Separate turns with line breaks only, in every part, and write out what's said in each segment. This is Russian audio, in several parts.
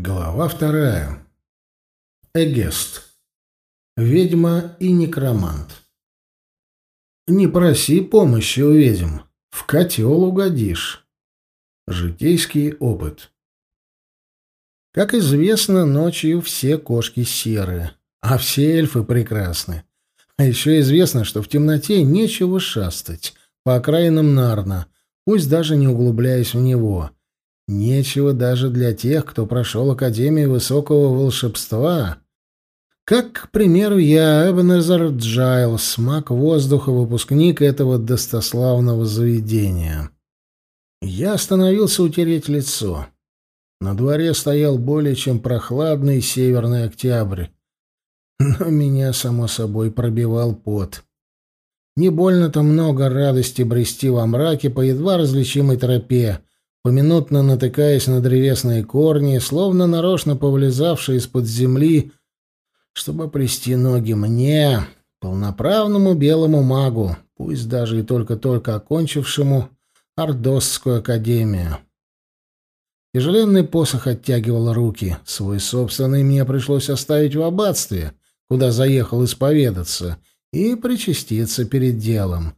Глава вторая. Эгест. Ведьма и некромант. Не проси помощи у ведьм. В котел угодишь. Житейский опыт. Как известно, ночью все кошки серые, а все эльфы прекрасны. А еще известно, что в темноте нечего шастать по окраинам Нарна, пусть даже не углубляясь в него — Нечего даже для тех, кто прошел Академию Высокого Волшебства. Как, к примеру, я, Эбенезер Джайлс, маг воздуха, выпускник этого достославного заведения. Я остановился утереть лицо. На дворе стоял более чем прохладный северный октябрь. Но меня, само собой, пробивал пот. Не больно-то много радости брести во мраке по едва различимой тропе, поминутно натыкаясь на древесные корни, словно нарочно повлезавшие из-под земли, чтобы плести ноги мне, полноправному белому магу, пусть даже и только-только окончившему Ордосскую академию. Тяжеленный посох оттягивал руки. Свой собственный мне пришлось оставить в аббатстве, куда заехал исповедаться, и причаститься перед делом.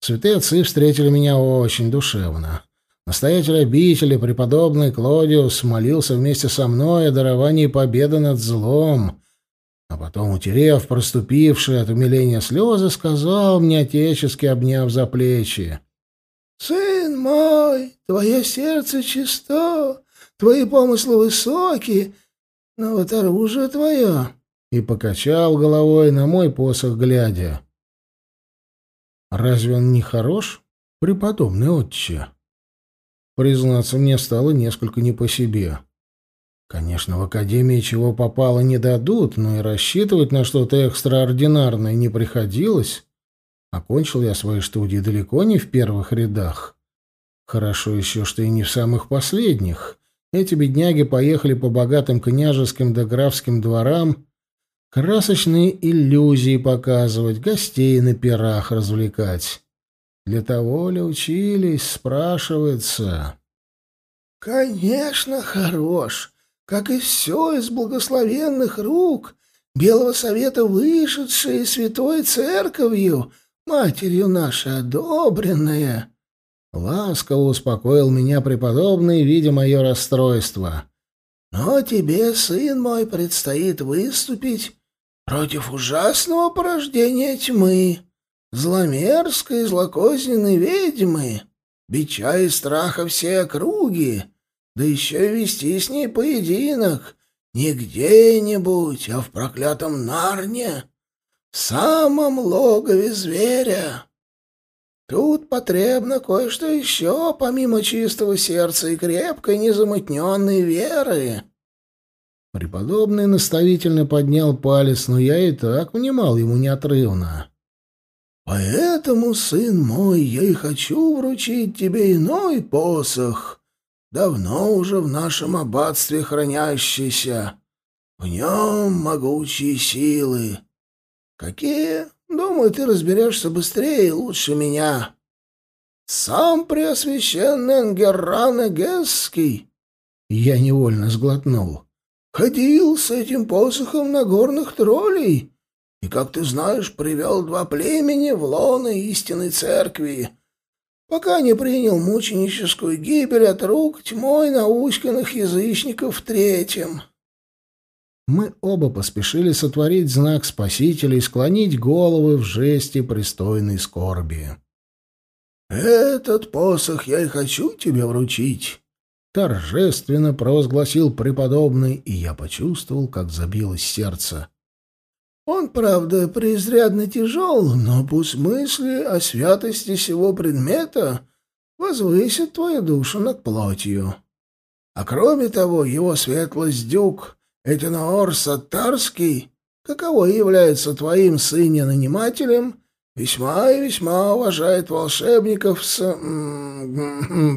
Святые отцы встретили меня очень душевно. Настоятель обители, преподобный Клодиус, молился вместе со мной о даровании победы над злом, а потом, утерев проступившие от умиления слезы, сказал мне, отечески обняв за плечи, «Сын мой, твое сердце чисто, твои помыслы высокие, но вот оружие твое...» И покачал головой на мой посох, глядя. «Разве он не хорош, преподобный отче?» Признаться, мне стало несколько не по себе. Конечно, в академии чего попало не дадут, но и рассчитывать на что-то экстраординарное не приходилось. Окончил я свои студии далеко не в первых рядах. Хорошо еще, что и не в самых последних. Эти бедняги поехали по богатым княжеским да графским дворам красочные иллюзии показывать, гостей на пирах развлекать. Для того ли учились, спрашивается. Конечно, хорош, как и все из благословенных рук, Белого Совета вышедшее святой церковью, матерью нашей одобренная. Ласково успокоил меня преподобный, видя мое расстройство. Но тебе, сын мой, предстоит выступить против ужасного порождения тьмы зломерзкой и злокозненной ведьмы, бича и страха все округи, да еще вести с ней поединок не где-нибудь, а в проклятом Нарне, в самом логове зверя. Тут потребно кое-что еще, помимо чистого сердца и крепкой незамутненной веры. Преподобный наставительно поднял палец, но я и так внимал ему неотрывно. Поэтому, сын мой, я и хочу вручить тебе иной посох, давно уже в нашем аббатстве хранящийся. В нем могучие силы. Какие? Думаю, ты разберешься быстрее и лучше меня. Сам преосвященный Ангерран Эгесский. Я невольно сглотнул. Ходил с этим посохом на горных троллей и, как ты знаешь, привел два племени в лоно истинной церкви, пока не принял мученическую гибель от рук тьмой науськанных язычников в третьем. Мы оба поспешили сотворить знак Спасителя и склонить головы в жесте пристойной скорби. «Этот посох я и хочу тебе вручить», — торжественно провозгласил преподобный, и я почувствовал, как забилось сердце. Он, правда, преизрядно тяжел, но пусть мысли о святости сего предмета возвысят твою душу над плотью. А кроме того, его светлость Дюк, Этиноор Саттарский, каково является твоим сыне-нанимателем, весьма и весьма уважает волшебников с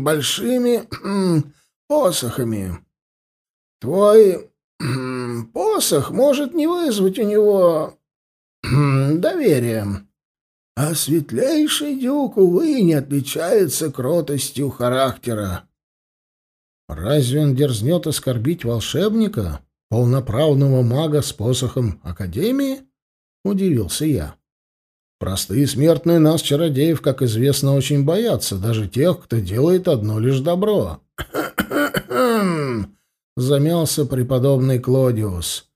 большими м посохами. Твой посох может не вызвать у него доверия. А светлейший дюк, увы, не отличается кротостью характера. Разве он дерзнет оскорбить волшебника, полноправного мага с посохом Академии? Удивился я. Простые смертные нас, чародеев, как известно, очень боятся, даже тех, кто делает одно лишь добро. Замялся преподобный Клодиус.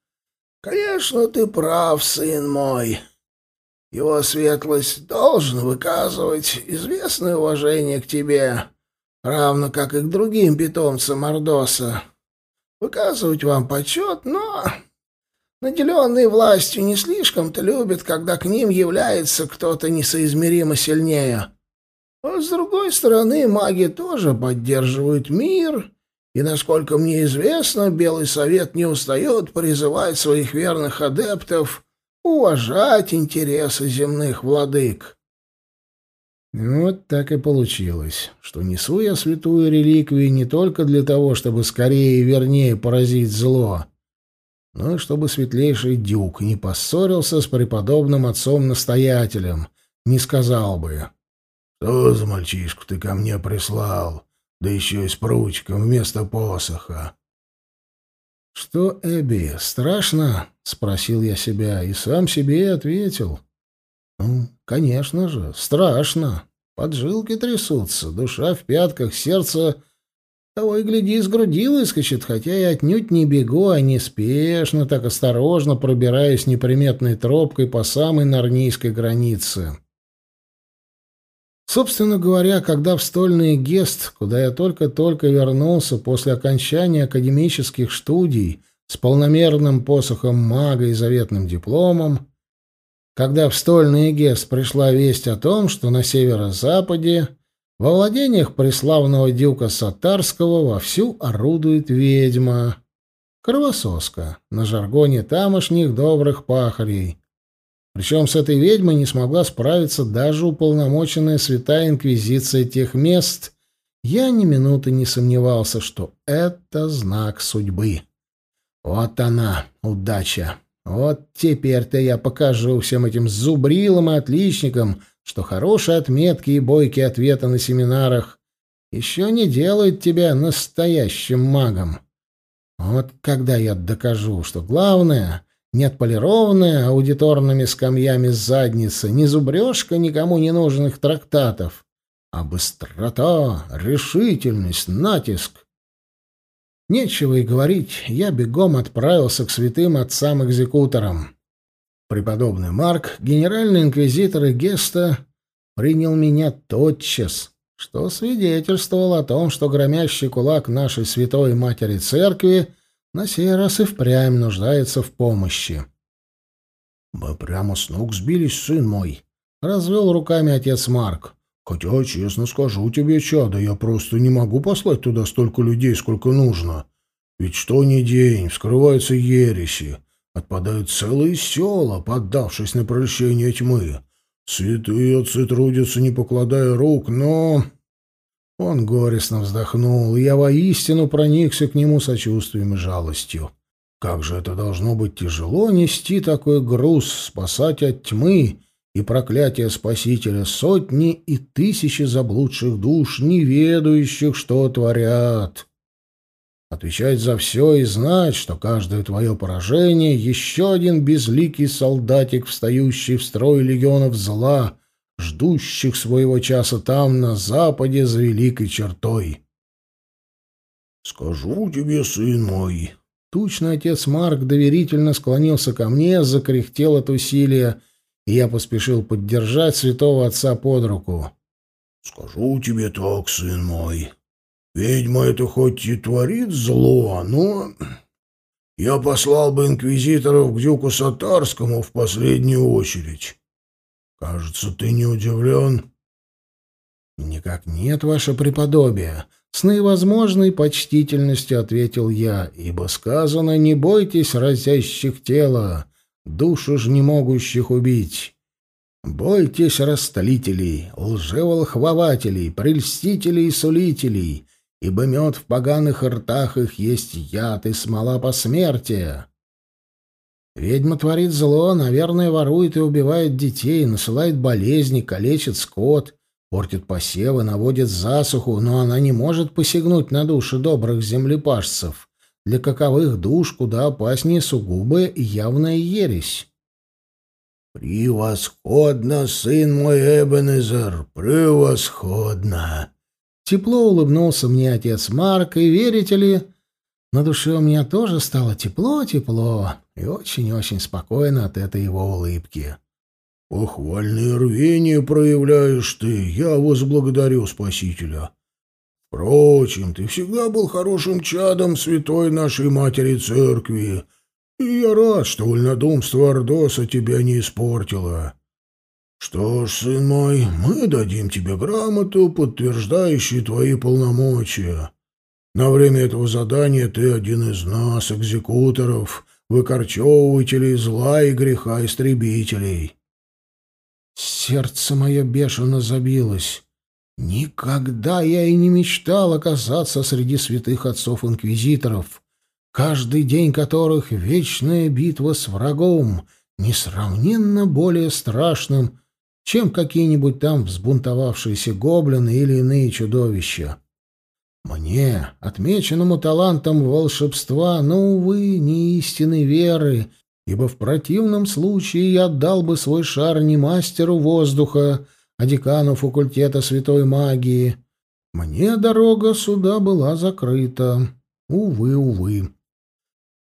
Конечно, ты прав, сын мой. Его светлость должен выказывать известное уважение к тебе, равно как и к другим питомцам Ордоса. Выказывать вам почет, но наделенные властью не слишком-то любят, когда к ним является кто-то несоизмеримо сильнее. А с другой стороны, маги тоже поддерживают мир, и, насколько мне известно, Белый Совет не устает призывать своих верных адептов уважать интересы земных владык. Вот так и получилось, что несу я святую реликвию не только для того, чтобы скорее и вернее поразить зло, но и чтобы светлейший дюк не поссорился с преподобным отцом-настоятелем, не сказал бы «Что за мальчишку ты ко мне прислал, да еще и с пручком вместо посоха?» «Что, Эбби, страшно?» — спросил я себя и сам себе ответил — ну, конечно же, страшно. Поджилки трясутся, душа в пятках, сердце... Того и гляди, из груди выскочит, хотя и отнюдь не бегу, а неспешно, так осторожно пробираюсь неприметной тропкой по самой Нарнийской границе. Собственно говоря, когда в стольный Гест, куда я только-только вернулся после окончания академических студий с полномерным посохом мага и заветным дипломом, когда в стольный Гес пришла весть о том, что на северо-западе во владениях преславного дюка Сатарского вовсю орудует ведьма, кровососка, на жаргоне тамошних добрых пахарей. Причем с этой ведьмой не смогла справиться даже уполномоченная святая инквизиция тех мест. Я ни минуты не сомневался, что это знак судьбы. Вот она, удача. Вот теперь-то я покажу всем этим зубрилам и отличникам, что хорошие отметки и бойкие ответы на семинарах еще не делают тебя настоящим магом. Вот когда я докажу, что главное — не отполированная аудиторными скамьями задница, не зубрежка никому не нужных трактатов, а быстрота, решительность, натиск, Нечего и говорить, я бегом отправился к святым отцам-экзекуторам. Преподобный Марк, генеральный инквизитор и Геста, принял меня тотчас, что свидетельствовало о том, что громящий кулак нашей святой матери церкви на сей раз и впрямь нуждается в помощи. «Мы прямо с ног сбились, сын мой», — развел руками отец Марк. Хотя, честно скажу тебе, чадо, я просто не могу послать туда столько людей, сколько нужно. Ведь что ни день вскрываются ереси, отпадают целые села, поддавшись на прощение тьмы. Святые отцы трудятся, не покладая рук, но...» Он горестно вздохнул, и я воистину проникся к нему сочувствием и жалостью. Как же это должно быть тяжело нести такой груз, спасать от тьмы и проклятие Спасителя сотни и тысячи заблудших душ, не ведающих, что творят. Отвечать за все и знать, что каждое твое поражение — еще один безликий солдатик, встающий в строй легионов зла, ждущих своего часа там, на западе, за великой чертой. «Скажу тебе, сын мой...» Тучный отец Марк доверительно склонился ко мне, закряхтел от усилия — и я поспешил поддержать святого отца под руку. «Скажу тебе так, сын мой, ведьма это хоть и творит зло, но я послал бы инквизиторов к дюку Сатарскому в последнюю очередь. Кажется, ты не удивлен?» «Никак нет, ваше преподобие», — с наивозможной почтительностью ответил я, ибо сказано «не бойтесь разящих тела» душу ж не могущих убить. Бойтесь растолителей, лжеволхвователей, прельстителей и сулителей, ибо мед в поганых ртах их есть яд и смола посмертия. Ведьма творит зло, наверное, ворует и убивает детей, насылает болезни, калечит скот, портит посевы, наводит засуху, но она не может посягнуть на души добрых землепашцев, для каковых душ куда опаснее сугубая и явная ересь.
«Превосходно, сын мой Эбенезер, превосходно!»
Тепло улыбнулся мне отец Марк, и верите ли, на душе у меня тоже стало тепло-тепло и очень-очень спокойно от этой его улыбки.
«Похвальное рвение проявляешь ты, я возблагодарю Спасителя. Впрочем, ты всегда был хорошим чадом святой нашей матери церкви, и я рад, что вольнодумство Ордоса тебя не испортило. Что ж, сын мой, мы дадим тебе грамоту, подтверждающую твои полномочия». На время этого задания ты один из нас, экзекуторов, выкорчевывателей зла и греха истребителей.
Сердце мое бешено забилось. Никогда я и не мечтал оказаться среди святых отцов-инквизиторов, каждый день которых вечная битва с врагом, несравненно более страшным, чем какие-нибудь там взбунтовавшиеся гоблины или иные чудовища. Мне, отмеченному талантом волшебства, но, увы, не истинной веры, ибо в противном случае я отдал бы свой шар не мастеру воздуха, а декану факультета святой магии. Мне дорога сюда была закрыта. Увы, увы.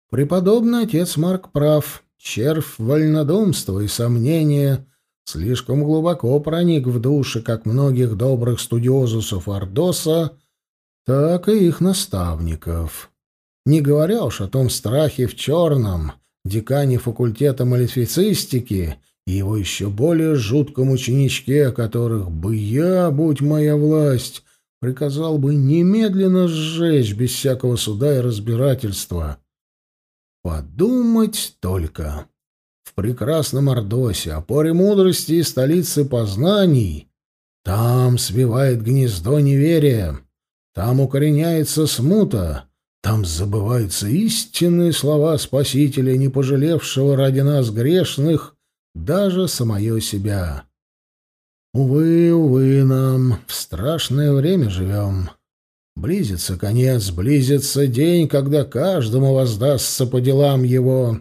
Преподобный отец Марк прав. Червь вольнодумства и сомнения слишком глубоко проник в души как многих добрых студиозусов Ордоса, так и их наставников. Не говоря уж о том страхе в черном, декане факультета малифицистики и его еще более жутком ученичке, которых бы я, будь моя власть, приказал бы немедленно сжечь без всякого суда и разбирательства. Подумать только. В прекрасном Ордосе, опоре мудрости и столице познаний, там свивает гнездо неверия. Там укореняется смута, там забываются истинные слова Спасителя, не пожалевшего ради нас грешных даже самое себя. Увы, увы нам, в страшное время живем. Близится конец, близится день, когда каждому воздастся по делам его.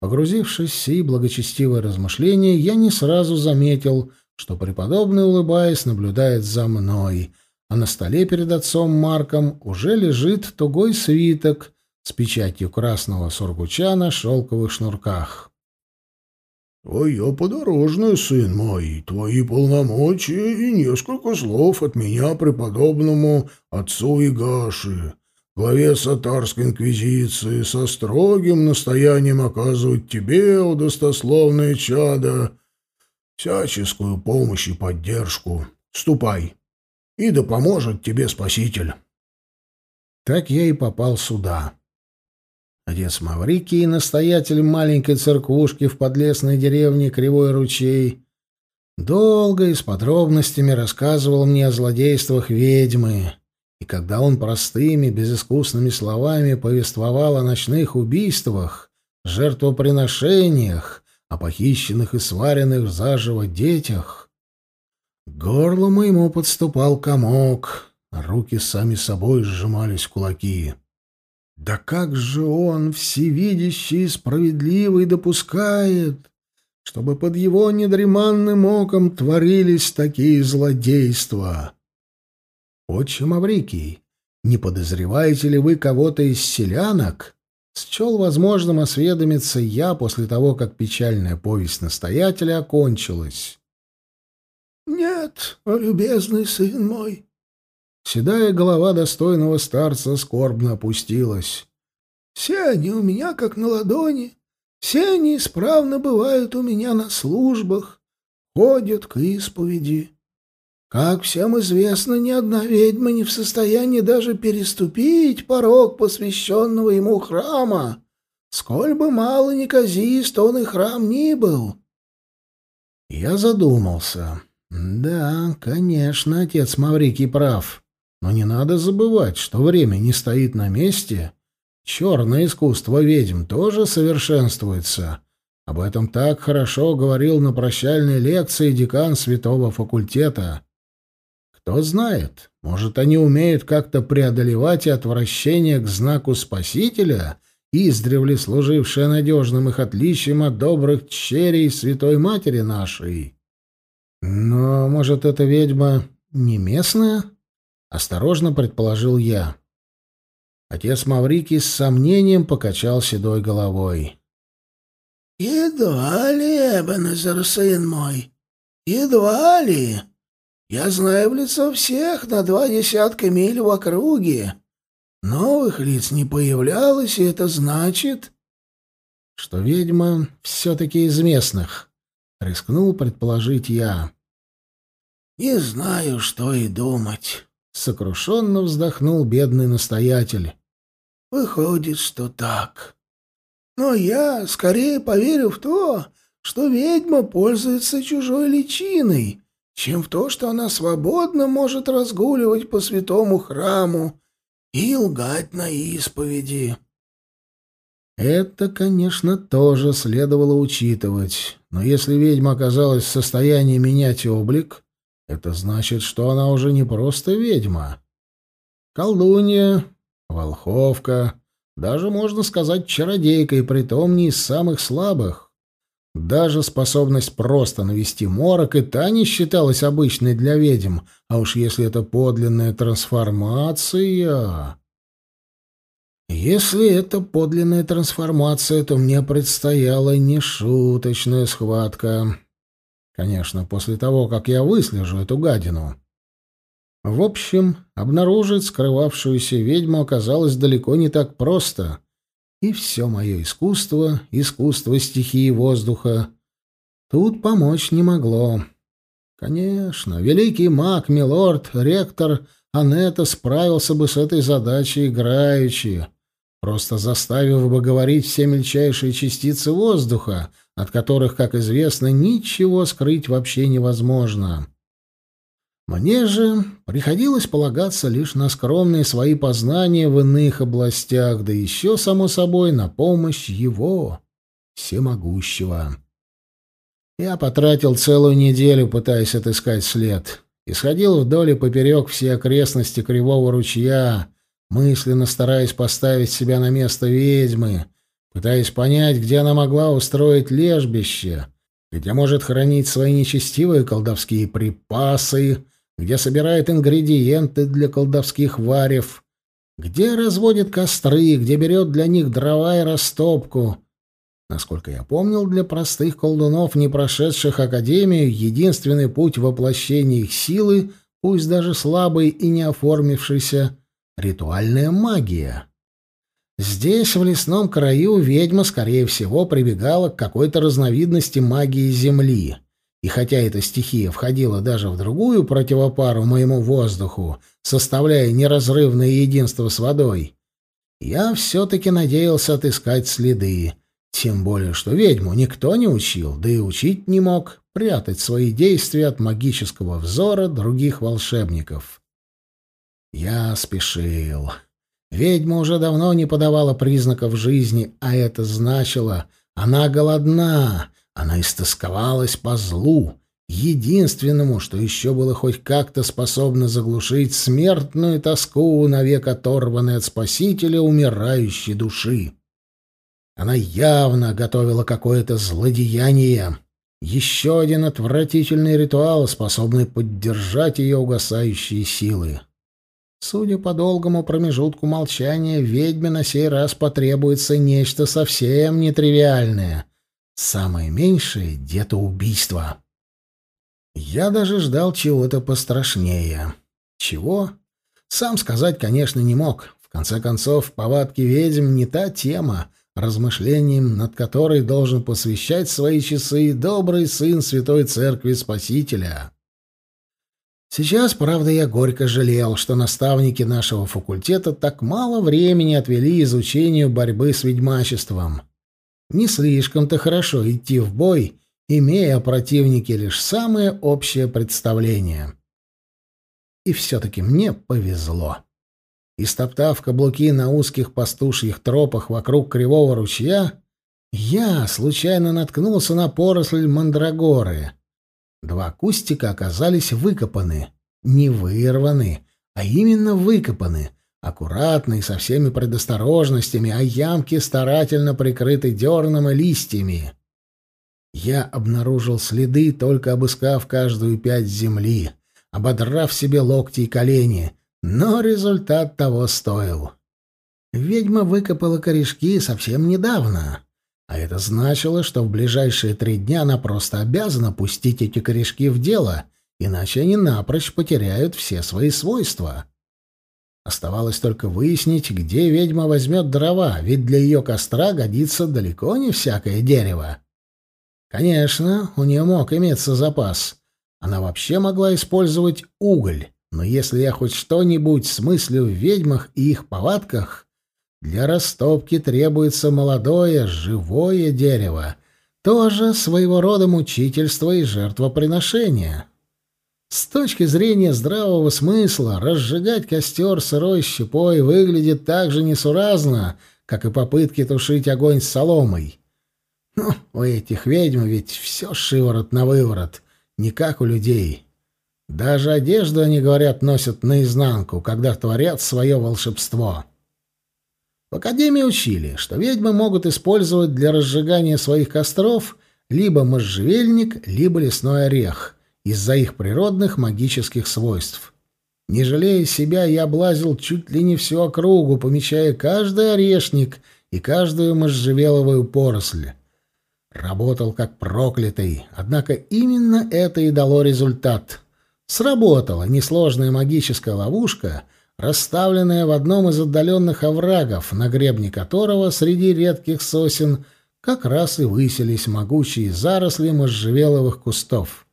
Погрузившись в сии благочестивые размышления, я не сразу заметил, что преподобный, улыбаясь, наблюдает за мной — а на столе перед отцом Марком уже лежит тугой свиток с печатью красного сургуча на шелковых шнурках.
«Твоя подорожная, сын мой, твои полномочия и несколько слов от меня преподобному отцу Игаши, главе Сатарской инквизиции, со строгим настоянием оказывать тебе, о достословное чадо, всяческую помощь и поддержку. Ступай!» И да поможет тебе Спаситель.
Так я и попал сюда. Отец Маврикий, настоятель маленькой церквушки в подлесной деревне Кривой ручей, долго и с подробностями рассказывал мне о злодействах ведьмы, и когда он простыми, безыскусными словами повествовал о ночных убийствах, жертвоприношениях, о похищенных и сваренных заживо детях, горлу моему подступал комок, руки сами собой сжимались в кулаки. Да как же он, всевидящий и справедливый, допускает, чтобы под его недреманным оком творились такие злодейства? Отче Маврикий, не подозреваете ли вы кого-то из селянок? Счел возможным осведомиться я после того, как печальная повесть настоятеля окончилась.
«Нет, любезный сын мой!»
Седая голова достойного старца скорбно опустилась.
«Все они у меня как на ладони, все они исправно бывают у меня на службах, ходят к исповеди. Как всем известно, ни одна ведьма не в состоянии даже переступить порог посвященного ему храма, сколь бы мало неказист он и храм ни был».
Я задумался. Да, конечно, отец Маврикий прав. Но не надо забывать, что время не стоит на месте. Черное искусство ведьм тоже совершенствуется. Об этом так хорошо говорил на прощальной лекции декан святого факультета. Кто знает, может, они умеют как-то преодолевать отвращение к знаку Спасителя, издревле служившее надежным их отличием от добрых черей Святой Матери нашей. Но, может, эта ведьма не местная? Осторожно предположил я. Отец Маврикий с сомнением покачал седой головой.
«Едва ли, Эбенезер, сын мой, едва ли. Я знаю в лицо всех на два десятка миль в округе. Новых лиц не появлялось, и это значит...»
«Что ведьма все-таки из местных», — рискнул предположить я.
«Не знаю, что и думать», —
сокрушенно вздохнул бедный настоятель.
Выходит, что так. Но я скорее поверю в то, что ведьма пользуется чужой личиной, чем в то, что она свободно может разгуливать по святому храму и лгать на исповеди.
Это, конечно, тоже следовало учитывать, но если ведьма оказалась в состоянии менять облик, это значит, что она уже не просто ведьма. Колдунья Волховка, даже, можно сказать, чародейка, и притом не из самых слабых. Даже способность просто навести морок и та не считалась обычной для ведьм, а уж если это подлинная трансформация... Если это подлинная трансформация, то мне предстояла нешуточная схватка. Конечно, после того, как я выслежу эту гадину. В общем, обнаружить скрывавшуюся ведьму оказалось далеко не так просто. И все мое искусство, искусство стихии воздуха, тут помочь не могло. Конечно, великий маг, милорд, ректор Анетта справился бы с этой задачей играючи, просто заставив бы говорить все мельчайшие частицы воздуха, от которых, как известно, ничего скрыть вообще невозможно. Мне же приходилось полагаться лишь на скромные свои познания в иных областях, да еще, само собой, на помощь его, всемогущего. Я потратил целую неделю, пытаясь отыскать след. Исходил вдоль и поперек все окрестности Кривого ручья, мысленно стараясь поставить себя на место ведьмы, пытаясь понять, где она могла устроить лежбище, где может хранить свои нечестивые колдовские припасы, где собирает ингредиенты для колдовских варев, где разводит костры, где берет для них дрова и растопку. Насколько я помнил, для простых колдунов, не прошедших академию, единственный путь воплощения их силы, пусть даже слабый и не оформившийся, — ритуальная магия. Здесь, в лесном краю, ведьма, скорее всего, прибегала к какой-то разновидности магии земли — и хотя эта стихия входила даже в другую противопару моему воздуху, составляя неразрывное единство с водой, я все-таки надеялся отыскать следы. Тем более, что ведьму никто не учил, да и учить не мог прятать свои действия от магического взора других волшебников. Я спешил. Ведьма уже давно не подавала признаков жизни, а это значило, она голодна, она истосковалась по злу, единственному, что еще было хоть как-то способно заглушить смертную тоску, навек оторванной от спасителя умирающей души. Она явно готовила какое-то злодеяние, еще один отвратительный ритуал, способный поддержать ее угасающие силы. Судя по долгому промежутку молчания, ведьме на сей раз потребуется нечто совсем нетривиальное — Самое меньшее — где-то убийство. Я даже ждал чего-то пострашнее. Чего? Сам сказать, конечно, не мог. В конце концов, повадки ведьм не та тема, размышлением над которой должен посвящать свои часы добрый сын Святой Церкви Спасителя. Сейчас, правда, я горько жалел, что наставники нашего факультета так мало времени отвели изучению борьбы с ведьмачеством. Не слишком-то хорошо идти в бой, имея о противнике лишь самое общее представление. И все-таки мне повезло. Истоптав каблуки на узких пастушьих тропах вокруг кривого ручья, Я случайно наткнулся на поросль мандрагоры. Два кустика оказались выкопаны. Не вырваны, а именно выкопаны. Аккуратно и со всеми предосторожностями, а ямки старательно прикрыты дерном и листьями. Я обнаружил следы, только обыскав каждую пять земли, ободрав себе локти и колени, но результат того стоил. Ведьма выкопала корешки совсем недавно, а это значило, что в ближайшие три дня она просто обязана пустить эти корешки в дело, иначе они напрочь потеряют все свои свойства. Оставалось только выяснить, где ведьма возьмет дрова, ведь для ее костра годится далеко не всякое дерево. Конечно, у нее мог иметься запас. Она вообще могла использовать уголь, но если я хоть что-нибудь смыслю в ведьмах и их повадках, для растопки требуется молодое, живое дерево, тоже своего рода мучительство и жертвоприношение. С точки зрения здравого смысла, разжигать костер сырой щепой выглядит так же несуразно, как и попытки тушить огонь с соломой. Ну, у этих ведьм ведь все шиворот на выворот, не как у людей. Даже одежду, они говорят, носят наизнанку, когда творят свое волшебство. В Академии учили, что ведьмы могут использовать для разжигания своих костров либо можжевельник, либо лесной орех из-за их природных магических свойств. Не жалея себя, я облазил чуть ли не всю округу, помечая каждый орешник и каждую можжевеловую поросль. Работал как проклятый, однако именно это и дало результат. Сработала несложная магическая ловушка, расставленная в одном из отдаленных оврагов, на гребне которого среди редких сосен как раз и выселись могучие заросли можжевеловых кустов.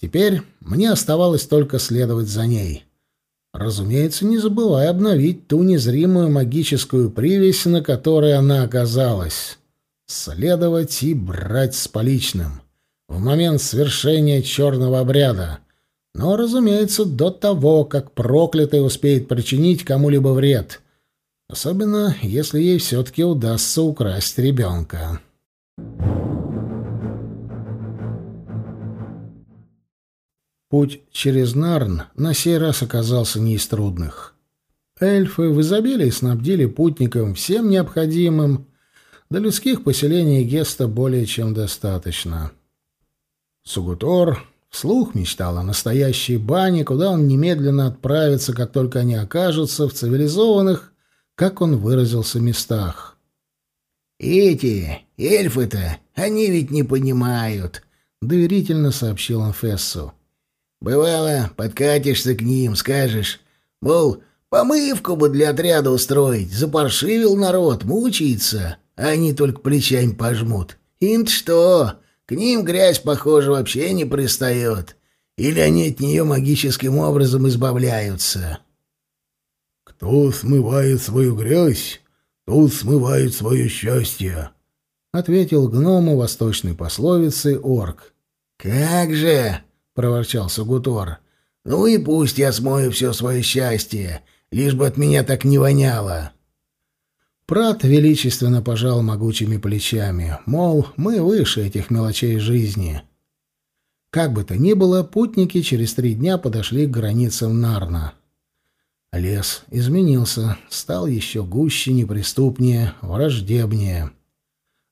Теперь мне оставалось только следовать за ней. Разумеется, не забывая обновить ту незримую магическую привязь, на которой она оказалась. Следовать и брать с поличным. В момент свершения черного обряда. Но, разумеется, до того, как проклятый успеет причинить кому-либо вред. Особенно, если ей все-таки удастся украсть ребенка. Путь через Нарн на сей раз оказался не из трудных. Эльфы в изобилии снабдили путникам всем необходимым, до людских поселений Геста более чем достаточно. Сугутор вслух мечтал о настоящей бане, куда он немедленно отправится, как только они окажутся в цивилизованных, как он выразился, местах.
«Эти эльфы-то, они ведь не понимают», — доверительно сообщил он Фессу. «Бывало, подкатишься к ним, скажешь, мол, помывку бы для отряда устроить, запаршивил народ, мучается, они только плечами пожмут. им что? К ним грязь, похоже, вообще не пристает. Или они от нее магическим образом избавляются?
«Кто смывает свою грязь, тот смывает свое счастье», — ответил гному восточной пословицы орк.
«Как же!» — проворчал Сугутор. «Ну и пусть я смою все свое счастье, лишь бы от меня так не воняло».
Прат величественно пожал могучими плечами, мол, мы выше этих мелочей жизни. Как бы то ни было, путники через три дня подошли к границам Нарна. Лес изменился, стал еще гуще, неприступнее, враждебнее.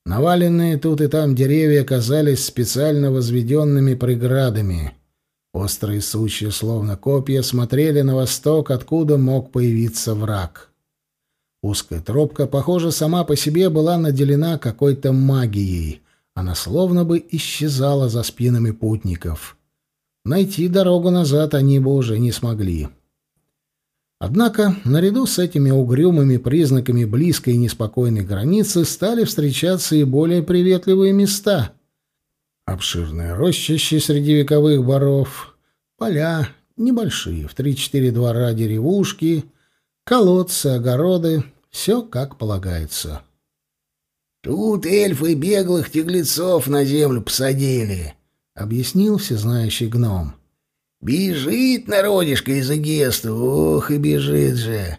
Наваленные тут и там деревья казались специально возведенными преградами. Острые сучья, словно копья, смотрели на восток, откуда мог появиться враг. — Узкая тропка, похоже, сама по себе была наделена какой-то магией. Она словно бы исчезала за спинами путников. Найти дорогу назад они бы уже не смогли. Однако, наряду с этими угрюмыми признаками близкой и неспокойной границы стали встречаться и более приветливые места. Обширные рощищи среди вековых боров, поля, небольшие, в три-четыре двора деревушки — Колодцы, огороды, все как полагается.
«Тут эльфы беглых тяглецов на землю посадили», — объяснил всезнающий гном. «Бежит народишко из Агеста, ох и бежит же!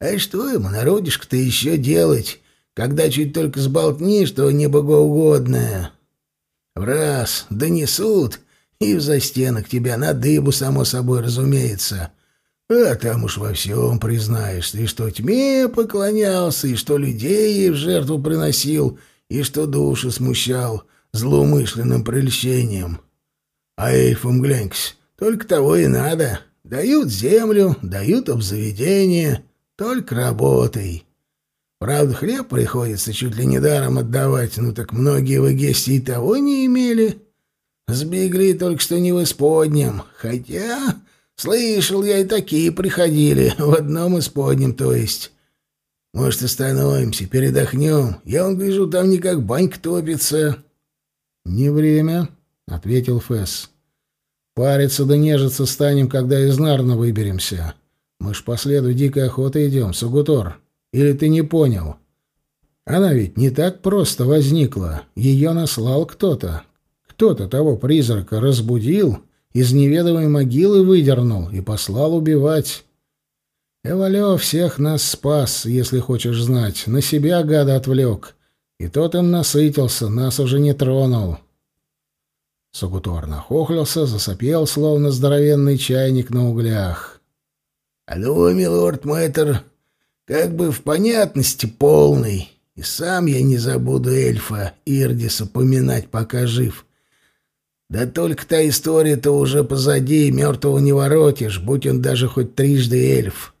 А что ему, народишко-то, еще делать, когда чуть только сболтни, что небогоугодное. В раз донесут, и в застенок тебя на дыбу, само собой, разумеется. А там уж во всем признаешься, и что тьме поклонялся, и что людей ей в жертву приносил, и что души смущал злоумышленным прельщением. А эльфам, глянь только того и надо. Дают землю, дают обзаведение, только работай. Правда, хлеб приходится чуть ли не даром отдавать, ну так многие в Эгесте и того не имели. Сбегли только что не в исподнем, хотя Слышал я, и такие приходили, в одном из подним, то есть. Может, остановимся, передохнем. Я, он гляжу, там никак банька топится.
— Не время, — ответил Фесс. — Париться да нежиться станем, когда из Нарна выберемся. Мы ж по следу дикой охоты идем, Сугутор. Или ты не понял? Она ведь не так просто возникла. Ее наслал кто-то. Кто-то того призрака разбудил из неведомой могилы выдернул и послал убивать. Эвалё всех нас спас, если хочешь знать, на себя гада отвлек, и тот им насытился, нас уже не тронул. Сугутор нахохлился, засопел, словно здоровенный чайник на углях.
— Алло, милорд мэтр, как бы в понятности полной, и сам я не забуду эльфа Ирдиса поминать, пока жив. Да только та история-то уже позади, мертвого не воротишь, будь он даже хоть трижды эльф.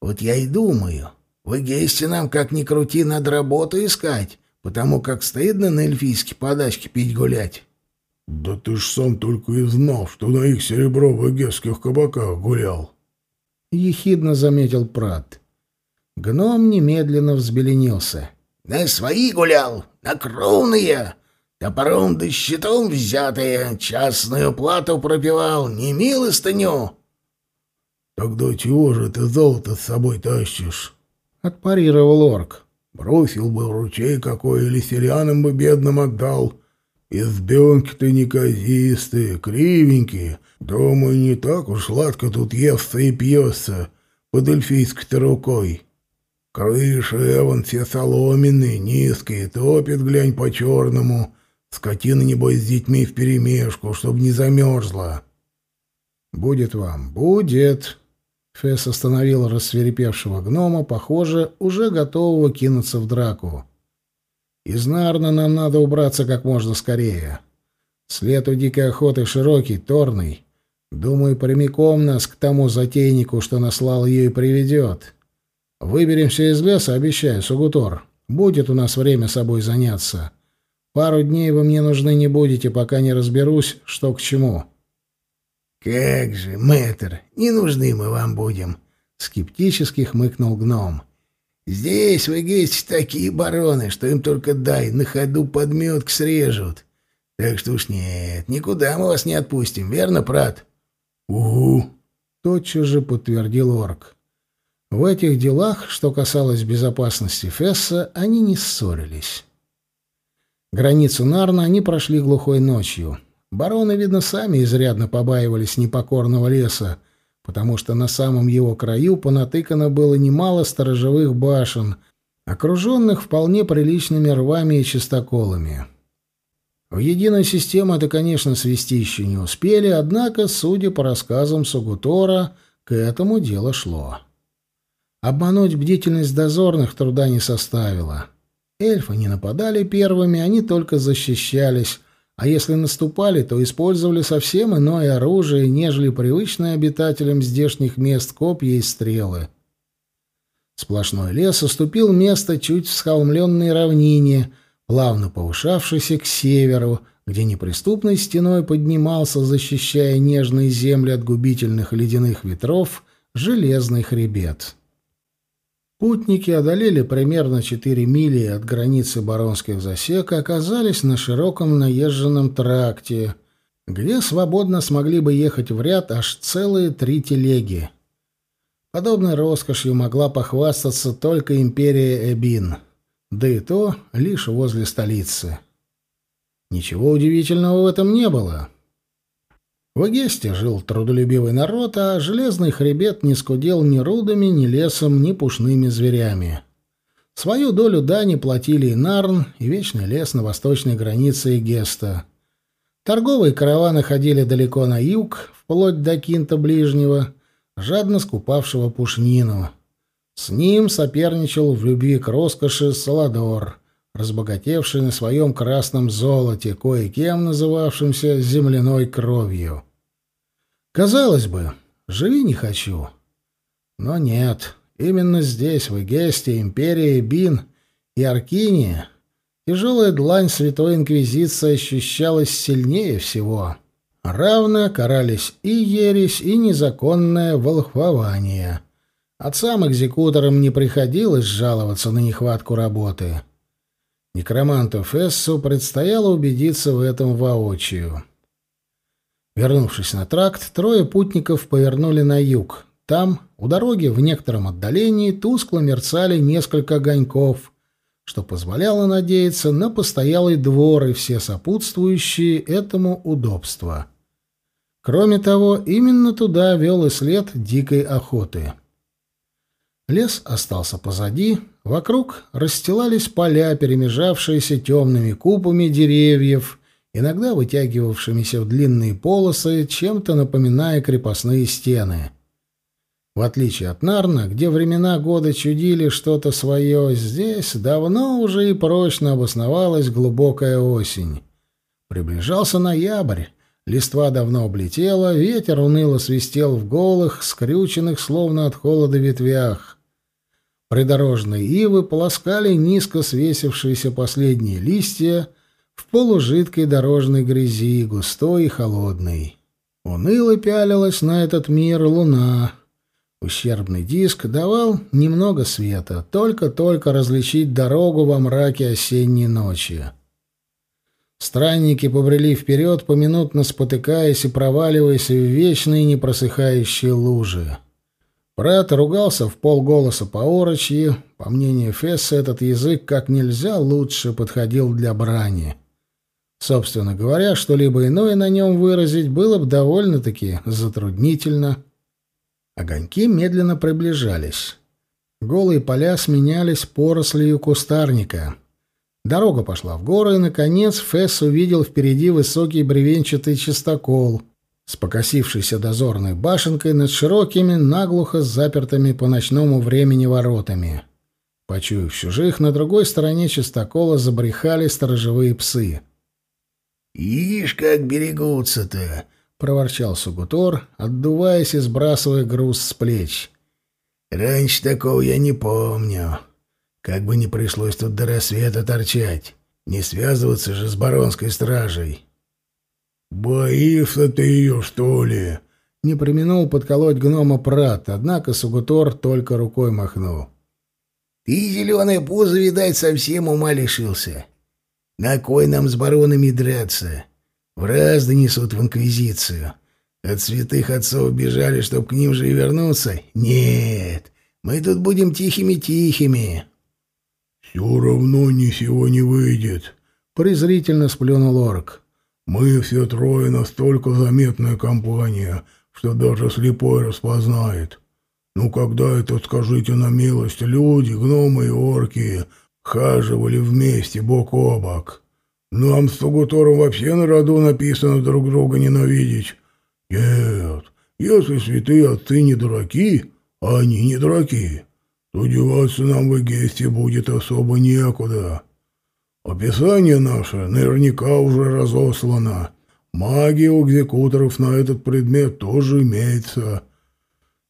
Вот я и думаю, в Эгесте нам, как ни крути, надо работу искать, потому как стыдно на эльфийские подачки пить гулять.
— Да ты ж сам только и знал, что на их серебро в эгесских кабаках гулял.
— ехидно заметил Прат. Гном немедленно взбеленился.
— На свои гулял, на кровные! Топором да щитом взятые, частную плату пропивал, не милостыню.
— Тогда чего же ты золото с собой тащишь?
— отпарировал орк.
— Бросил бы в ручей какой или селянам бы бедным отдал. Избенки ты неказистые, кривенькие. Думаю, не так уж сладко тут естся и пьется под эльфийской-то рукой. Крыши, Эван, все соломенные, низкие, топит, глянь, по-черному. Скотина, небось, с детьми вперемешку, чтобы не замерзла.
— Будет вам, будет. Фесс остановил рассверепевшего гнома, похоже, уже готового кинуться в драку. Из Нарна нам надо убраться как можно скорее. След у дикой охоты широкий, торный. Думаю, прямиком нас к тому затейнику, что наслал ее и приведет. Выберемся из леса, обещаю, Сугутор. Будет у нас время собой заняться. Пару дней вы мне нужны не будете, пока не разберусь, что к чему».
«Как же, мэтр, не нужны мы вам будем», — скептически хмыкнул гном. «Здесь вы есть такие бароны, что им только дай, на ходу подметк срежут. Так что уж нет, никуда мы вас не отпустим, верно, прат?»
«Угу», —
тотчас же подтвердил орк. В этих делах, что касалось безопасности Фесса, они не ссорились. Границу Нарна они прошли глухой ночью. Бароны, видно, сами изрядно побаивались непокорного леса, потому что на самом его краю понатыкано было немало сторожевых башен, окруженных вполне приличными рвами и чистоколами. В единую систему это, конечно, свести еще не успели, однако, судя по рассказам Сугутора, к этому дело шло. Обмануть бдительность дозорных труда не составило. Эльфы не нападали первыми, они только защищались, а если наступали, то использовали совсем иное оружие, нежели привычные обитателям здешних мест копья и стрелы. Сплошной лес уступил место чуть всхолмленной равнине, плавно повышавшейся к северу, где неприступной стеной поднимался, защищая нежные земли от губительных ледяных ветров, железный хребет. Путники одолели примерно 4 мили от границы баронских засек и оказались на широком наезженном тракте, где свободно смогли бы ехать в ряд аж целые три телеги. Подобной роскошью могла похвастаться только империя Эбин, да и то лишь возле столицы. Ничего удивительного в этом не было. В Эгесте жил трудолюбивый народ, а железный хребет не скудел ни рудами, ни лесом, ни пушными зверями. Свою долю дани платили и Нарн, и Вечный лес на восточной границе Эгеста. Торговые караваны ходили далеко на юг, вплоть до Кинта Ближнего, жадно скупавшего пушнину. С ним соперничал в любви к роскоши Саладор, разбогатевший на своем красном золоте, кое-кем называвшимся земляной кровью. Казалось бы, живи не хочу. Но нет, именно здесь, в Эгесте, Империи Бин и Аркиния, тяжелая длань Святой Инквизиции ощущалась сильнее всего. Равно карались и ересь, и незаконное волхвование. Отцам-экзекуторам не приходилось жаловаться на нехватку работы. Некроманту Фессу предстояло убедиться в этом воочию. Вернувшись на тракт, трое путников повернули на юг. Там, у дороги, в некотором отдалении, тускло мерцали несколько огоньков, что позволяло надеяться на постоялый двор и все сопутствующие этому удобства. Кроме того, именно туда вел и след дикой охоты. Лес остался позади, вокруг расстилались поля, перемежавшиеся темными купами деревьев, иногда вытягивавшимися в длинные полосы, чем-то напоминая крепостные стены. В отличие от Нарна, где времена года чудили что-то свое, здесь давно уже и прочно обосновалась глубокая осень. Приближался ноябрь, Листва давно облетела, ветер уныло свистел в голых, скрюченных, словно от холода ветвях. Придорожные ивы полоскали низко свесившиеся последние листья в полужидкой дорожной грязи, густой и холодной. Уныло пялилась на этот мир луна. Ущербный диск давал немного света, только-только различить дорогу во мраке осенней ночи. Странники побрели вперед, поминутно спотыкаясь и проваливаясь в вечные непросыхающие лужи. Брат ругался в полголоса по орочьи. По мнению Фесса, этот язык как нельзя лучше подходил для брани. Собственно говоря, что-либо иное на нем выразить было бы довольно-таки затруднительно. Огоньки медленно приближались. Голые поля сменялись порослью кустарника — Дорога пошла в горы, и, наконец, Фесс увидел впереди высокий бревенчатый частокол с покосившейся дозорной башенкой над широкими, наглухо запертыми по ночному времени воротами. Почуяв чужих, на другой стороне частокола забрехали сторожевые псы.
«Ишь, как берегутся-то!» — проворчал Сугутор, отдуваясь и сбрасывая груз с плеч. «Раньше такого я не помню». Как бы не пришлось тут до рассвета торчать. Не связываться же с баронской стражей.
«Боишься ты ее, что ли?»
Не применул подколоть гнома Прат, однако Сугутор только рукой махнул.
«Ты, зеленая пузо, видать, совсем ума лишился. На кой нам с баронами драться? В раз донесут в Инквизицию. От святых отцов бежали, чтоб к ним же и вернуться? Нет, мы тут будем тихими-тихими».
«Все равно ничего не выйдет», — презрительно сплюнул орк. «Мы все трое настолько заметная компания, что даже слепой распознает. Ну когда это, скажите на милость, люди, гномы и орки хаживали вместе бок о бок? Нам с Тугутором вообще на роду написано друг друга ненавидеть. Нет, если святые отцы не дураки, а они не дураки, то деваться нам в Эгесте будет особо некуда. Описание наше наверняка уже разослано. Магия у экзекуторов на этот предмет тоже имеется.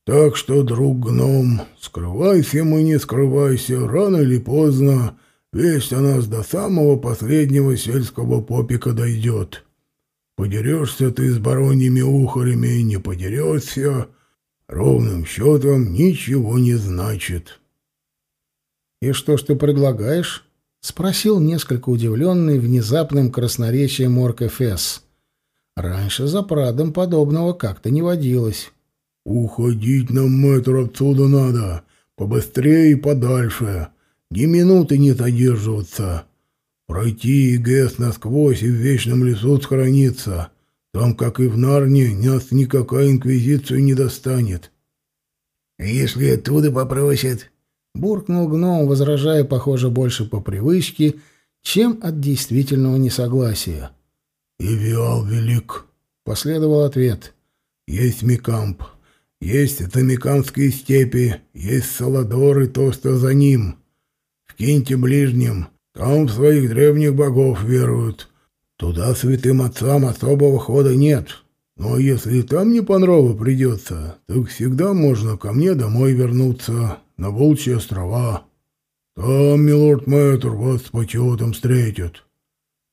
Так что, друг гном, скрывайся мы, не скрывайся, рано или поздно весть о нас до самого последнего сельского попика дойдет. Подерешься ты с бароньими ухарями, не подерешься, ровным счетом ничего не значит.
— И что ж ты предлагаешь? — спросил несколько удивленный внезапным красноречием Орк Эфес. Раньше за Прадом подобного как-то не водилось.
— Уходить нам, мэтр, отсюда надо. Побыстрее и подальше. Ни минуты не задерживаться. Пройти Гес насквозь и в вечном лесу схорониться. Там, как и в Нарне, нас никакая инквизиция не достанет.
— Если оттуда попросят,
буркнул гном, возражая, похоже, больше по привычке, чем от действительного несогласия.
«И Виал велик», —
последовал ответ.
«Есть Микамп, есть Замикамские степи, есть Саладор и то, что за ним. В Кинте Ближнем, там в своих древних богов веруют. Туда святым отцам особого хода нет. Но если там не по нраву придется, так всегда можно ко мне домой вернуться, на Волчьи острова. Там, милорд Мэтр, вас с почетом встретят.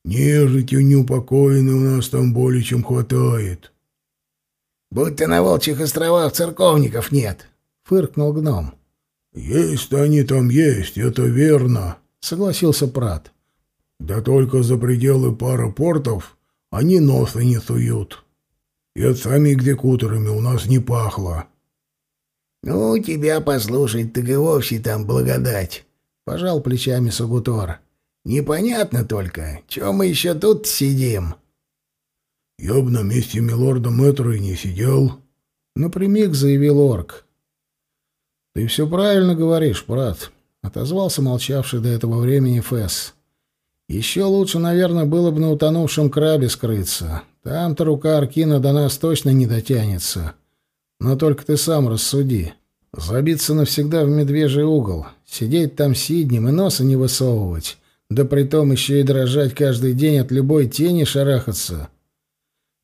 Нежитью неупокоенной у нас там более чем хватает.
— Будто на Волчьих островах церковников нет, — фыркнул гном.
— Есть они там есть, это верно, —
согласился Прат.
— Да только за пределы пары портов они носа не суют. И отцами экзекуторами у нас не пахло.
— Ну, тебя послушать, так и вовсе там благодать. — пожал плечами Сугутор. «Непонятно только, чем мы еще тут сидим?»
«Я бы на месте милорда Мэтра и не сидел», —
напрямик заявил орк. «Ты все правильно говоришь, брат», — отозвался молчавший до этого времени Фэс. «Еще лучше, наверное, было бы на утонувшем крабе скрыться. Там-то рука Аркина до нас точно не дотянется. Но только ты сам рассуди. Забиться навсегда в медвежий угол, сидеть там сиднем и носа не высовывать, да притом еще и дрожать каждый день от любой тени шарахаться.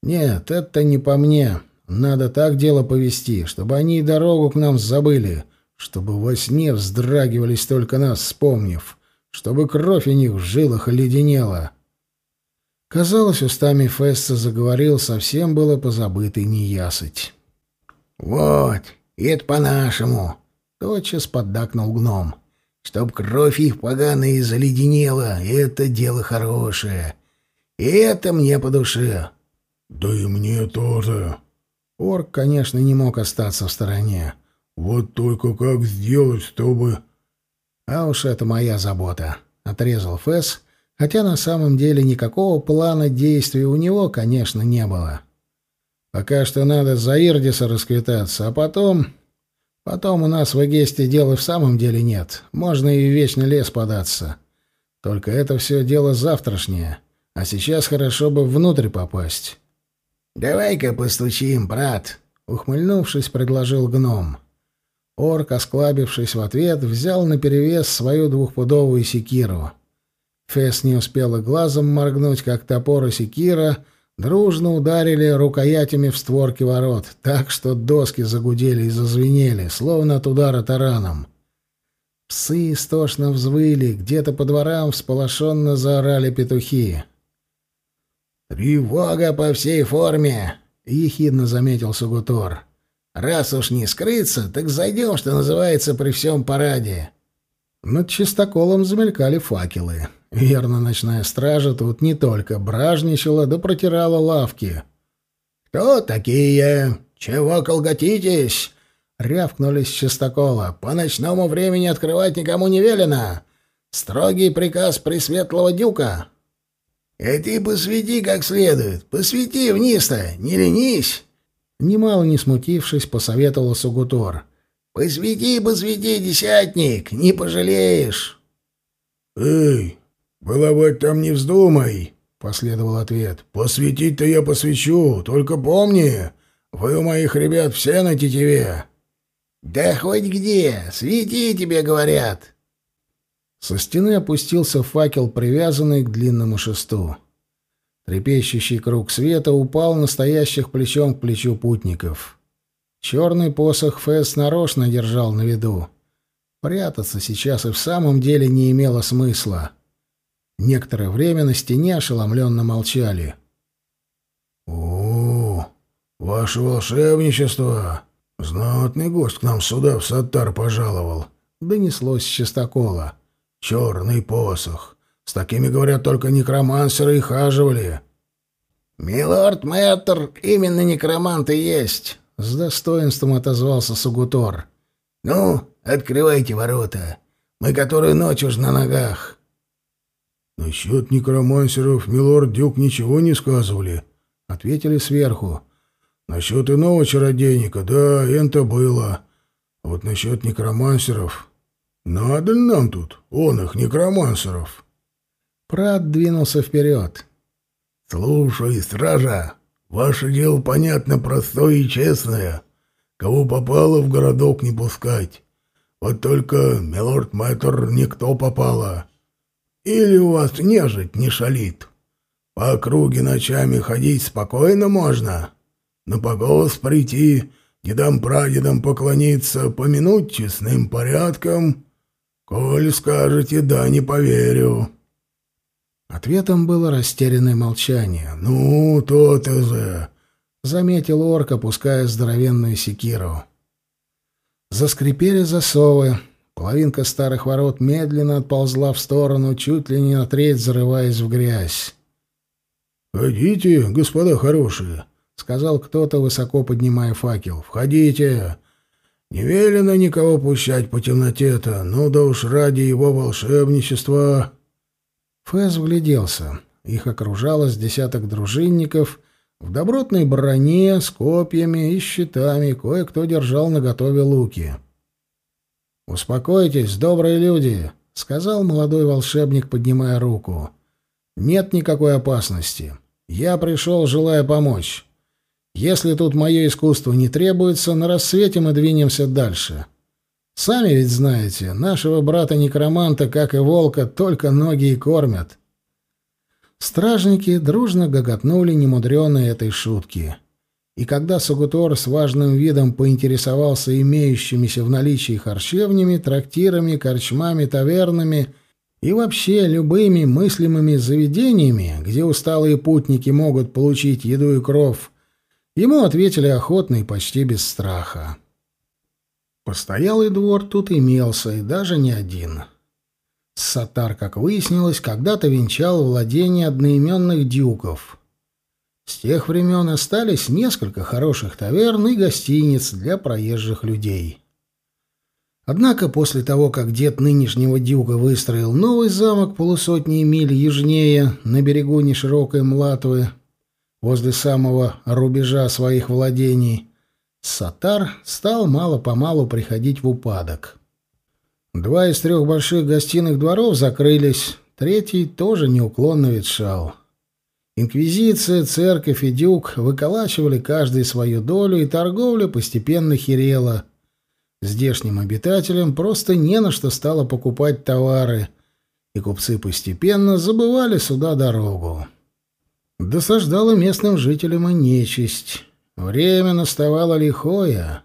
Нет, это не по мне. Надо так дело повести, чтобы они и дорогу к нам забыли, чтобы во сне вздрагивались только нас, вспомнив, чтобы кровь у них в жилах оледенела. Казалось, устами Фесса заговорил, совсем было позабытый неясыть.
«Вот, это по-нашему, — тотчас поддакнул гном. Чтоб кровь их поганая заледенела, это дело хорошее. И это мне по душе.
Да и мне тоже.
Орк, конечно, не мог остаться в стороне.
Вот только как сделать, чтобы...
А уж это моя забота, — отрезал Фэс, хотя на самом деле никакого плана действий у него, конечно, не было. — Пока что надо за Ирдиса расквитаться, а потом... Потом у нас в Эгесте дела в самом деле нет. Можно и в Вечный лес податься. Только это все дело завтрашнее. А сейчас хорошо бы внутрь попасть.
«Давай-ка постучим, брат», — ухмыльнувшись, предложил гном.
Орк, осклабившись в ответ, взял наперевес свою двухпудовую секиру. Фес не успела глазом моргнуть, как топор и секира — дружно ударили рукоятями в створки ворот, так что доски загудели и зазвенели, словно от удара тараном. Псы истошно взвыли, где-то по дворам всполошенно заорали петухи.
«Тревога по всей форме!» — ехидно заметил Сугутор. «Раз уж не скрыться, так зайдем, что называется, при всем параде».
Над чистоколом замелькали факелы. Верно, ночная стража тут не только бражничала, да протирала лавки.
«Кто такие? Чего колготитесь?» — рявкнули с чистокола. «По ночному времени открывать никому не велено. Строгий приказ Пресветлого Дюка». «И ты посвети как следует. Посвети вниз-то, не ленись!»
Немало не смутившись, посоветовал Сугутор.
«Посвети, посвети, десятник, не пожалеешь!»
«Эй, «Баловать там не вздумай», — последовал ответ. «Посветить-то я посвечу, только помни, вы у моих ребят все на тетиве».
«Да хоть где, свети, тебе говорят».
Со стены опустился факел, привязанный к длинному шесту. Трепещущий круг света упал настоящих плечом к плечу путников. Черный посох Фэс нарочно держал на виду. Прятаться сейчас и в самом деле не имело смысла. Некоторое время на стене ошеломленно молчали.
«О, ваше волшебничество! Знатный гость к нам сюда в Саттар пожаловал!» — донеслось с чистокола. «Черный посох! С такими, говорят, только некромансеры и хаживали!»
«Милорд Мэтр, именно некромант и есть!»
— с достоинством отозвался Сугутор.
«Ну, открывайте ворота. Мы которую ночь уж на ногах».
«Насчет некромансеров милорд Дюк ничего не сказывали», — ответили сверху. «Насчет иного чародейника, да, это было. А вот насчет некромансеров... Надо ли нам тут, он их, некромансеров?
Прат двинулся вперед.
«Слушай, стража, ваше дело, понятно, простое и честное. Кого попало, в городок не пускать. Вот только, милорд Мэтр, никто попало. Или у вас нежить не шалит? По округе ночами ходить спокойно можно, но по голос прийти, дедам-прадедам поклониться, помянуть честным порядком. Коль скажете «да», не поверю».
Ответом было растерянное молчание.
«Ну, то-то же!»
— заметил орк, опуская здоровенную секиру. Заскрипели засовы. Половинка старых ворот медленно отползла в сторону, чуть ли не на треть зарываясь в грязь.
«Ходите, господа хорошие», —
сказал кто-то, высоко поднимая факел.
«Входите. Не велено никого пущать по темноте-то, ну да уж ради его волшебничества».
Фэс вгляделся. Их окружало с десяток дружинников в добротной броне, с копьями и щитами, кое-кто держал наготове луки. «Успокойтесь, добрые люди», — сказал молодой волшебник, поднимая руку. «Нет никакой опасности. Я пришел, желая помочь. Если тут мое искусство не требуется, на рассвете мы двинемся дальше. Сами ведь знаете, нашего брата-некроманта, как и волка, только ноги и кормят. Стражники дружно гоготнули немудреные этой шутки. И когда Сагутор с важным видом поинтересовался имеющимися в наличии харчевнями, трактирами, корчмами, тавернами и вообще любыми мыслимыми заведениями, где усталые путники могут получить еду и кров, ему ответили охотно и почти без страха. Постоялый двор тут имелся, и даже не один. Сатар, как выяснилось, когда-то венчал владение одноименных дюков. С тех времен остались несколько хороших таверн и гостиниц для проезжих людей. Однако после того, как дед нынешнего дюка выстроил новый замок полусотни миль южнее, на берегу неширокой Млатвы, возле самого рубежа своих владений, Сатар стал мало-помалу приходить в упадок. Два из трех больших гостиных дворов закрылись, третий тоже неуклонно ветшал. Инквизиция, церковь и дюк выколачивали каждый свою долю, и торговля постепенно херела. Здешним обитателям просто не на что стало покупать товары, и купцы постепенно забывали сюда дорогу. Досаждала местным жителям и нечисть. Время наставало лихое.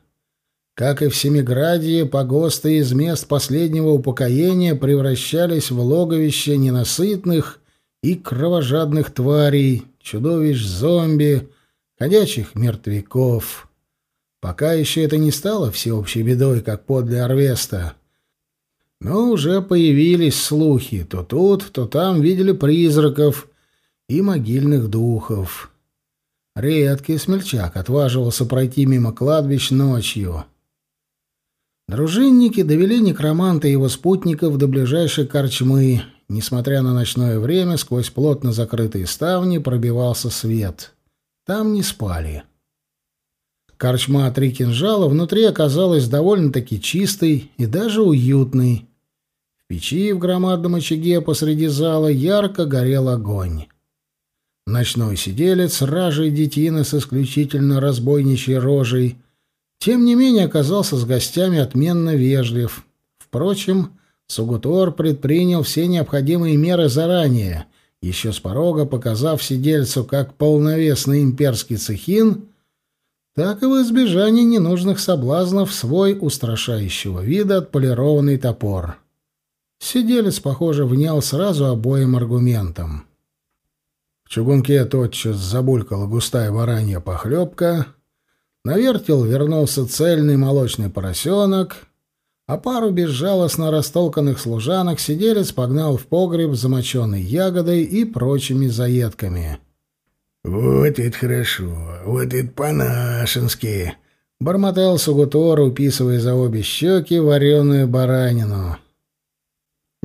Как и в Семиградии, погосты из мест последнего упокоения превращались в логовище ненасытных и кровожадных тварей, чудовищ-зомби, ходячих мертвяков. Пока еще это не стало всеобщей бедой, как подле Арвеста. Но уже появились слухи. То тут, то там видели призраков и могильных духов. Редкий смельчак отваживался пройти мимо кладбищ ночью. Дружинники довели некроманта и его спутников до ближайшей корчмы. Несмотря на ночное время, сквозь плотно закрытые ставни пробивался свет. Там не спали. Корчма «Три кинжала» внутри оказалась довольно-таки чистой и даже уютной. В печи в громадном очаге посреди зала ярко горел огонь. Ночной сиделец, ражей детина с исключительно разбойничьей рожей, тем не менее оказался с гостями отменно вежлив. Впрочем, Сугутор предпринял все необходимые меры заранее, еще с порога показав сидельцу как полновесный имперский цехин, так и в избежание ненужных соблазнов свой устрашающего вида отполированный топор. Сиделец, похоже, внял сразу обоим аргументам. В чугунке тотчас забулькала густая воранья похлебка, на вертел вернулся цельный молочный поросенок, а пару безжалостно растолканных служанок сиделец погнал в погреб замоченной ягодой и прочими заедками.
«Вот это хорошо, вот это по-нашенски!»
— бормотал Сугутор, уписывая за обе щеки вареную баранину.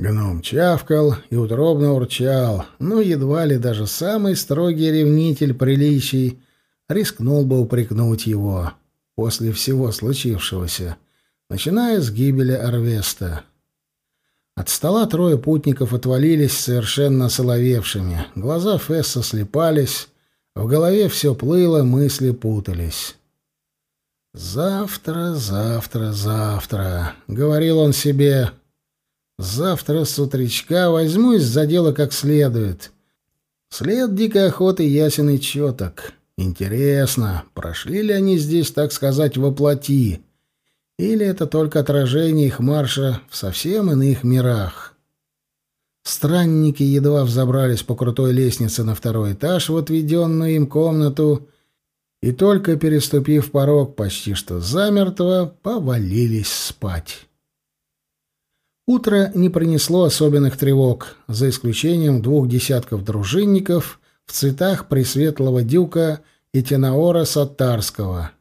Гном чавкал и утробно урчал, но едва ли даже самый строгий ревнитель приличий рискнул бы упрекнуть его после всего случившегося, начиная с гибели Арвеста. От стола трое путников отвалились совершенно соловевшими. Глаза Фесса слепались, в голове все плыло, мысли путались. «Завтра, завтра, завтра», — говорил он себе. «Завтра с утречка возьмусь за дело как следует. След дикой охоты ясен и четок. Интересно, прошли ли они здесь, так сказать, воплоти? Или это только отражение их марша в совсем иных мирах?» Странники едва взобрались по крутой лестнице на второй этаж в отведенную им комнату и только переступив порог почти что замертво, повалились спать. Утро не принесло особенных тревог, за исключением двух десятков дружинников в цветах Пресветлого Дюка и Тенаора Сатарского.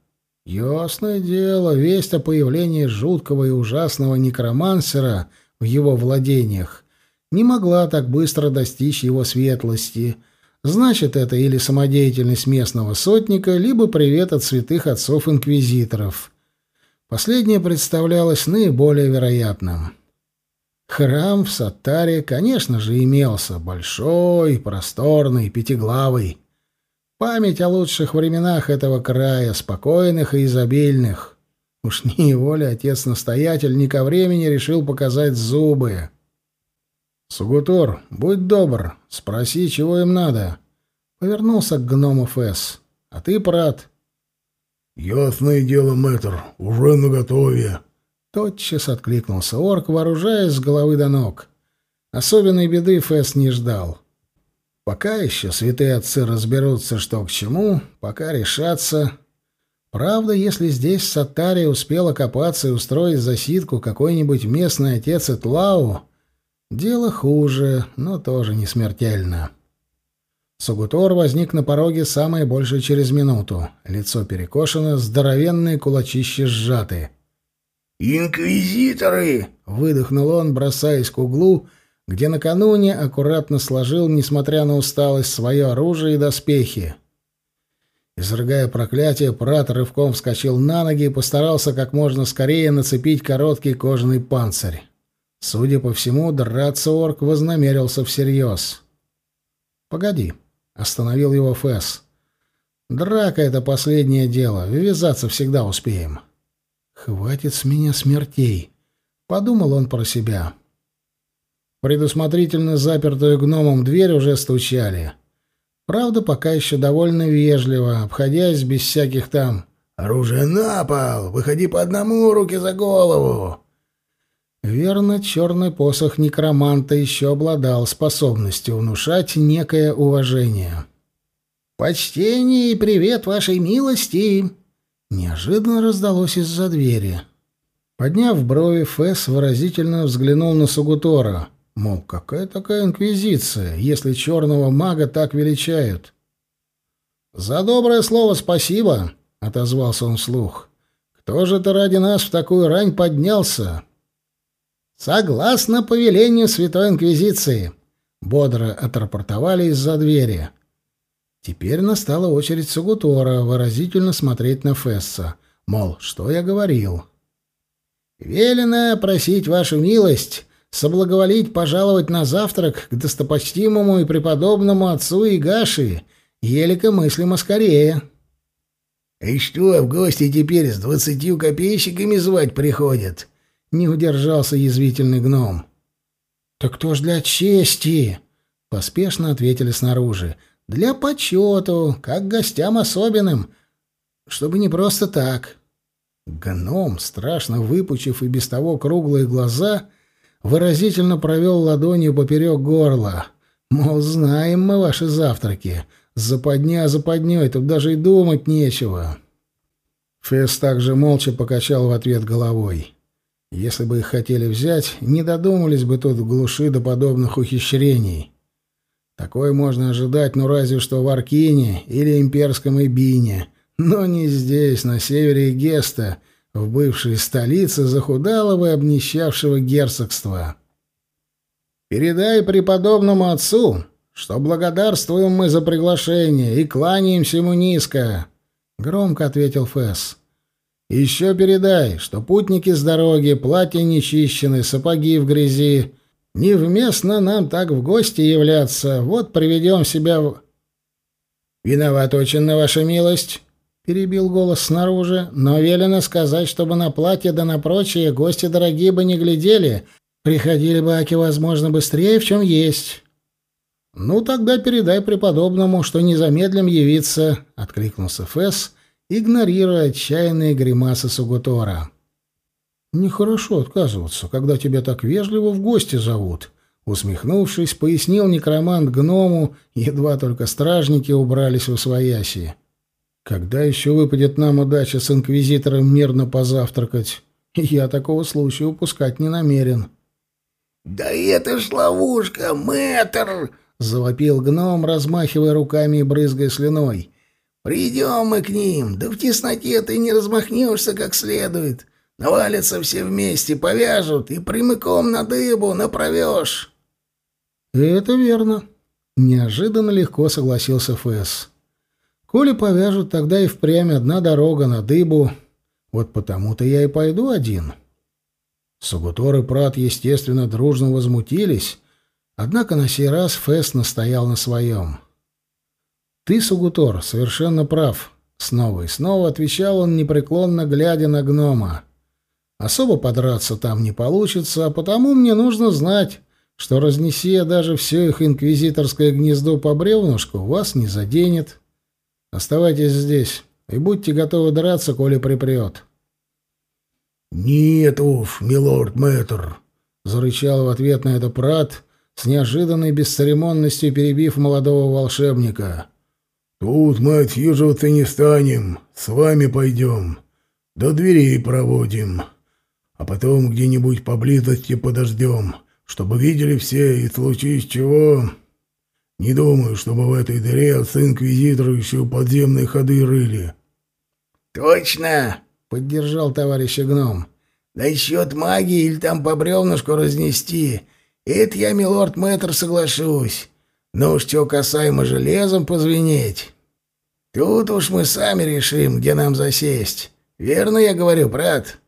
Ясное дело, весть о появлении жуткого и ужасного некромансера в его владениях не могла так быстро достичь его светлости. Значит, это или самодеятельность местного сотника, либо привет от святых отцов-инквизиторов. Последнее представлялось наиболее вероятным. Храм в Саттаре, конечно же, имелся, большой, просторный, пятиглавый. Память о лучших временах этого края, спокойных и изобильных. Уж не его ли отец-настоятель не ко времени решил показать зубы. «Сугутор, будь добр, спроси, чего им надо». Повернулся к гному Фэс. «А ты, брат?»
«Ясное дело, мэтр, уже наготове».
Тотчас откликнулся орк, вооружаясь с головы до ног. Особенной беды Фэс не ждал. Пока еще святые отцы разберутся, что к чему, пока решатся. Правда, если здесь Сатария успела копаться и устроить засидку какой-нибудь местный отец Этлау, Дело хуже, но тоже не смертельно. Сугутор возник на пороге самое больше через минуту. Лицо перекошено, здоровенные кулачища сжаты.
«Инквизиторы!»
— выдохнул он, бросаясь к углу, где накануне аккуратно сложил, несмотря на усталость, свое оружие и доспехи. Изрыгая проклятие, Прат рывком вскочил на ноги и постарался как можно скорее нацепить короткий кожаный панцирь. Судя по всему, драться орк вознамерился всерьез. «Погоди», — остановил его Фэс. «Драка — это последнее дело, ввязаться всегда успеем». «Хватит с меня смертей», — подумал он про себя. Предусмотрительно запертую гномом дверь уже стучали. Правда, пока еще довольно вежливо, обходясь без всяких там
«Оружие на пол! Выходи по одному, руки за голову!»
Верно, черный посох некроманта еще обладал способностью внушать некое уважение. «Почтение и привет вашей милости!» Неожиданно раздалось из-за двери. Подняв брови, Фэс выразительно взглянул на Сугутора. Мол, какая такая инквизиция, если черного мага так величают? «За доброе слово спасибо!» — отозвался он вслух. «Кто же ты ради нас в такую рань поднялся?» «Согласно повелению Святой Инквизиции», — бодро отрапортовали из-за двери. Теперь настала очередь Сугутора выразительно смотреть на Фесса, мол, что я говорил. «Велено просить вашу милость соблаговолить пожаловать на завтрак к достопочтимому и преподобному отцу Игаши, елико мыслимо скорее».
«И что, в гости теперь с двадцатью копейщиками звать приходят?»
Не удержался язвительный гном. «Так кто ж для чести?» — поспешно ответили снаружи. «Для почету, как гостям особенным, чтобы не просто так». Гном, страшно выпучив и без того круглые глаза, выразительно провел ладонью поперек горла. Мол, знаем мы ваши завтраки. Западня западней, тут даже и думать нечего. Фесс также молча покачал в ответ головой. Если бы их хотели взять, не додумались бы тут в глуши до подобных ухищрений. Такое можно ожидать, ну разве что в Аркине или имперском Эбине, но не здесь, на севере Геста, в бывшей столице захудалого и обнищавшего герцогства. «Передай преподобному отцу, что благодарствуем мы за приглашение и кланяемся ему низко», — громко ответил Фесс. Еще передай, что путники с дороги, платья нечищены, сапоги в грязи, Невместно нам так в гости являться. Вот приведем себя в... Виноват очень на ваша милость, — перебил голос снаружи, — но велено сказать, чтобы на платье да на прочее гости дорогие бы не глядели, приходили бы, аки, возможно, быстрее, в чем есть. — Ну, тогда передай преподобному, что не замедлим явиться, — откликнулся Фесс, игнорируя отчаянные гримасы Сугутора. — Нехорошо отказываться, когда тебя так вежливо в гости зовут, — усмехнувшись, пояснил некромант гному, едва только стражники убрались в свояси. Когда еще выпадет нам удача с инквизитором мирно позавтракать? Я такого случая упускать не намерен.
— Да это ж ловушка, мэтр! — завопил гном, размахивая руками и брызгая слюной. — Придем мы к ним, да в тесноте ты не размахнешься как следует. Навалятся все вместе, повяжут и прямиком на дыбу направешь.
— Это верно. Неожиданно легко согласился Фэс. Коли повяжут, тогда и впрямь одна дорога на дыбу. Вот потому-то я и пойду один. Сугутор и Прат, естественно, дружно возмутились, однако на сей раз Фест настоял на своем. «Ты, Сугутор, совершенно прав», — снова и снова отвечал он, непреклонно глядя на гнома. «Особо подраться там не получится, а потому мне нужно знать, что, разнеси я даже все их инквизиторское гнездо по бревнушку, вас не заденет». Оставайтесь здесь и будьте готовы драться, коли припрет.
— Нет уж, милорд мэтр, — зарычал в ответ на это Прат, с неожиданной бесцеремонностью перебив молодого волшебника. — Тут мы отъезживаться не станем, с вами пойдем, до дверей проводим, а потом где-нибудь поблизости подождем, чтобы видели все и случись чего... Не думаю, чтобы в этой дыре отцы-инквизиторы еще подземные ходы рыли.
— Точно! — поддержал товарищ гном. — Да счет магии или там по бревнышку разнести. Это я, милорд мэтр, соглашусь. Но уж что касаемо железом позвенеть. Тут уж мы сами решим, где нам засесть. Верно я говорю, брат?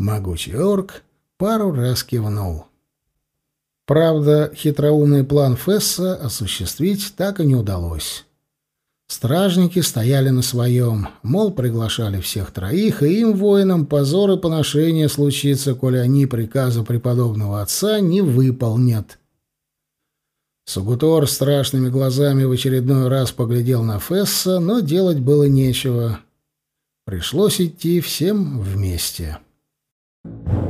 Могучий орк пару раз кивнул. Правда, хитроумный план Фесса осуществить так и не удалось. Стражники стояли на своем, мол, приглашали всех троих, и им, воинам, позор и поношение случится, коли они приказа преподобного отца не выполнят. Сугутор страшными глазами в очередной раз поглядел на Фесса, но делать было нечего. Пришлось идти всем вместе. you